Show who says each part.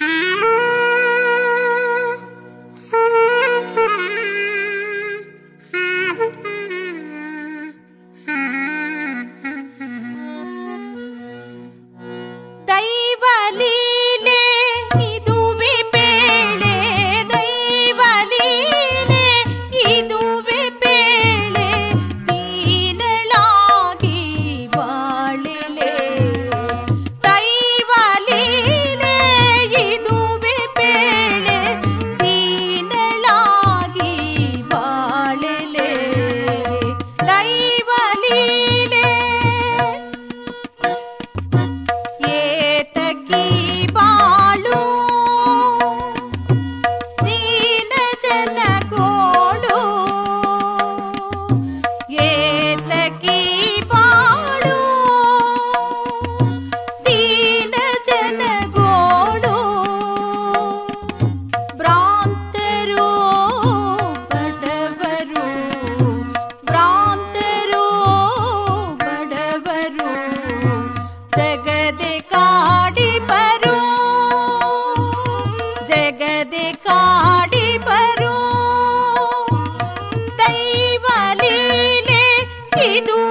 Speaker 1: Música nous.